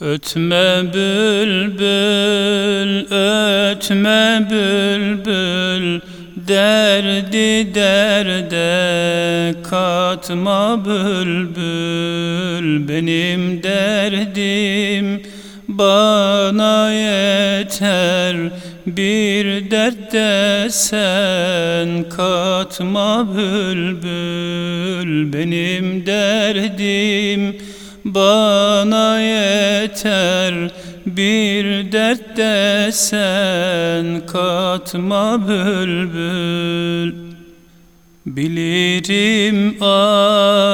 Ötme bülbül, ötme bülbül Derdi derde katma bülbül. Benim derdim bana yeter Bir dert sen katma bülbül. Benim derdim bana yeter bir dert sen katma bülbül. Bilirim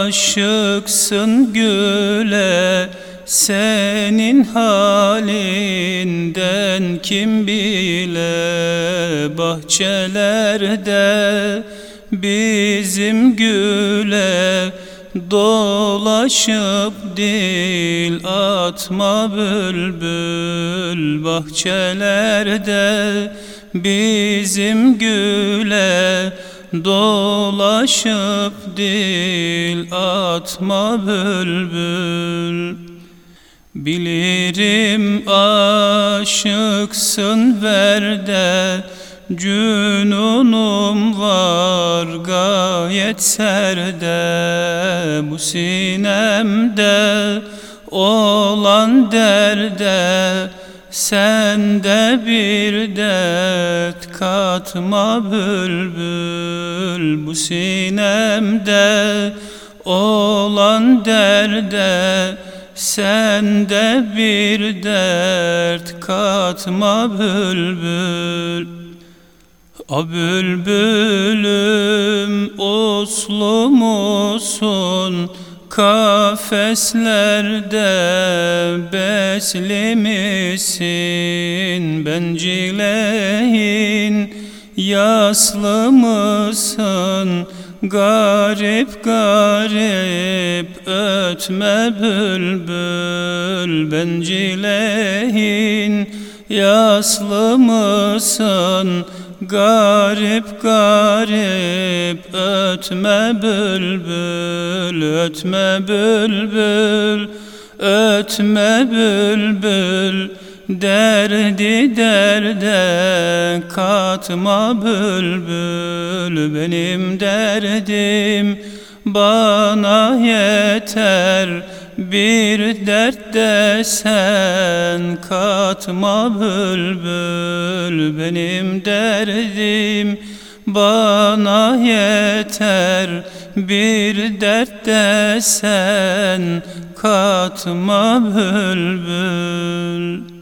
aşıksın güle senin halinden kim bile bahçelerde bizim güle Dolaşıp dil atma bülbül bahçelerde bizim güle Dolaşıp dil atma bülbül. Bilirim aşıksın verde Cünunum var gayet serde Bu sinemde olan derde Sende bir dert katma bülbül Bu sinemde olan derde Sende bir dert katma bülbül A bülbülüm uslu musun? Kafeslerde besli misin? Bencileyin yaslı mısın? Garip garip ötme bülbül Bencileyin yaslı mısın? Garip garip ötme bülbül Ötme bülbül Ötme bülbül. Derdi derde katma bülbül Benim derdim bana yeter bir dert desen katma bülbül Benim derdim. Bana yeter Bir dert desen katma bülbül